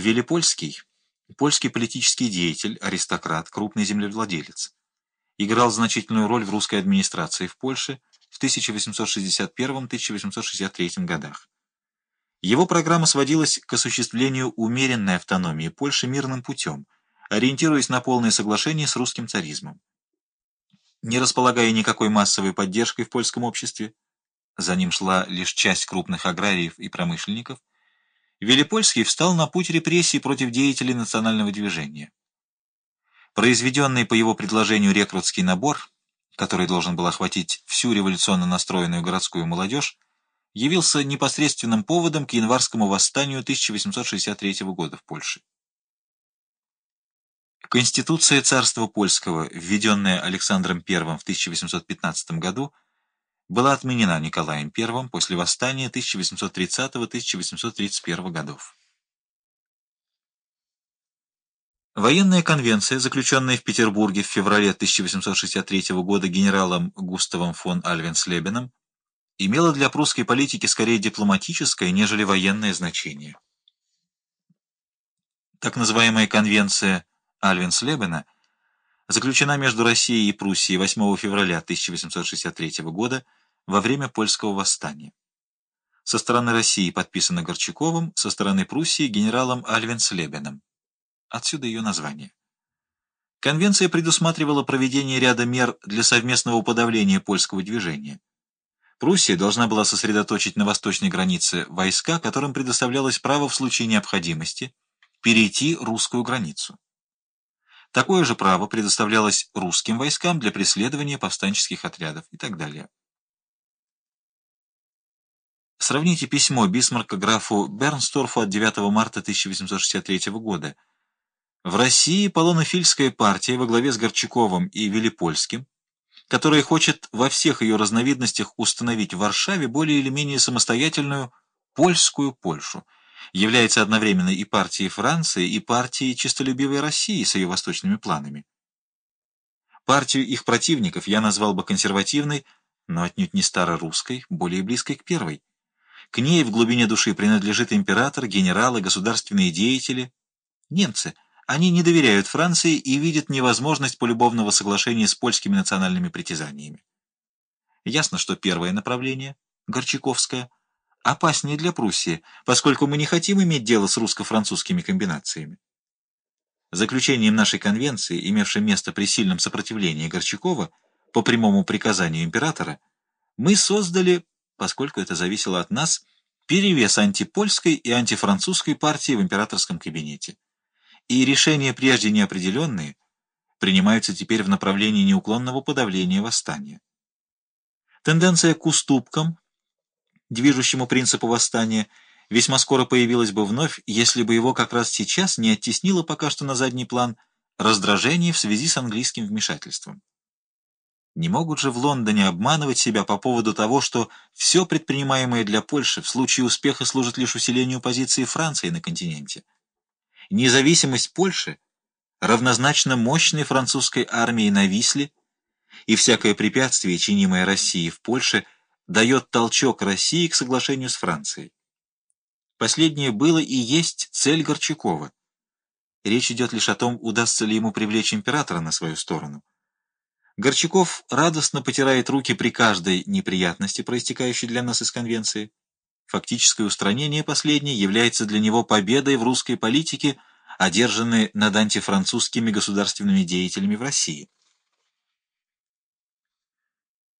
Велипольский – польский политический деятель, аристократ, крупный землевладелец. Играл значительную роль в русской администрации в Польше в 1861-1863 годах. Его программа сводилась к осуществлению умеренной автономии Польши мирным путем, ориентируясь на полное соглашение с русским царизмом. Не располагая никакой массовой поддержкой в польском обществе, за ним шла лишь часть крупных аграриев и промышленников, Велипольский встал на путь репрессий против деятелей национального движения. Произведенный по его предложению рекрутский набор, который должен был охватить всю революционно настроенную городскую молодежь, явился непосредственным поводом к январскому восстанию 1863 года в Польше. Конституция царства польского, введенная Александром I в 1815 году, была отменена Николаем I после восстания 1830-1831 годов. Военная конвенция, заключенная в Петербурге в феврале 1863 года генералом Густавом фон Альвенслебеном, имела для прусской политики скорее дипломатическое, нежели военное значение. Так называемая конвенция Альвенслебена заключена между Россией и Пруссией 8 февраля 1863 года во время польского восстания. Со стороны России подписано Горчаковым, со стороны Пруссии генералом Альвенслебеном. Отсюда ее название. Конвенция предусматривала проведение ряда мер для совместного подавления польского движения. Пруссия должна была сосредоточить на восточной границе войска, которым предоставлялось право в случае необходимости перейти русскую границу. Такое же право предоставлялось русским войскам для преследования повстанческих отрядов и так далее. Сравните письмо Бисмарка графу Бернсторфу от 9 марта 1863 года. В России полонофильская партия во главе с Горчаковым и Велипольским, которая хочет во всех ее разновидностях установить в Варшаве более или менее самостоятельную польскую Польшу, является одновременно и партией Франции, и партией честолюбивой России с ее восточными планами. Партию их противников я назвал бы консервативной, но отнюдь не старорусской, более близкой к первой. К ней в глубине души принадлежит император, генералы, государственные деятели. Немцы. Они не доверяют Франции и видят невозможность полюбовного соглашения с польскими национальными притязаниями. Ясно, что первое направление, Горчаковское, опаснее для Пруссии, поскольку мы не хотим иметь дело с русско-французскими комбинациями. Заключением нашей конвенции, имевшей место при сильном сопротивлении Горчакова по прямому приказанию императора, мы создали поскольку это зависело от нас, перевес антипольской и антифранцузской партии в императорском кабинете. И решения, прежде неопределенные, принимаются теперь в направлении неуклонного подавления восстания. Тенденция к уступкам, движущему принципу восстания, весьма скоро появилась бы вновь, если бы его как раз сейчас не оттеснило пока что на задний план раздражение в связи с английским вмешательством. Не могут же в Лондоне обманывать себя по поводу того, что все предпринимаемое для Польши в случае успеха служит лишь усилению позиции Франции на континенте. Независимость Польши равнозначна мощной французской армии на Висле, и всякое препятствие, чинимое России в Польше, дает толчок России к соглашению с Францией. Последнее было и есть цель Горчакова. Речь идет лишь о том, удастся ли ему привлечь императора на свою сторону. Горчаков радостно потирает руки при каждой неприятности, проистекающей для нас из конвенции. Фактическое устранение последней является для него победой в русской политике, одержанной над антифранцузскими государственными деятелями в России.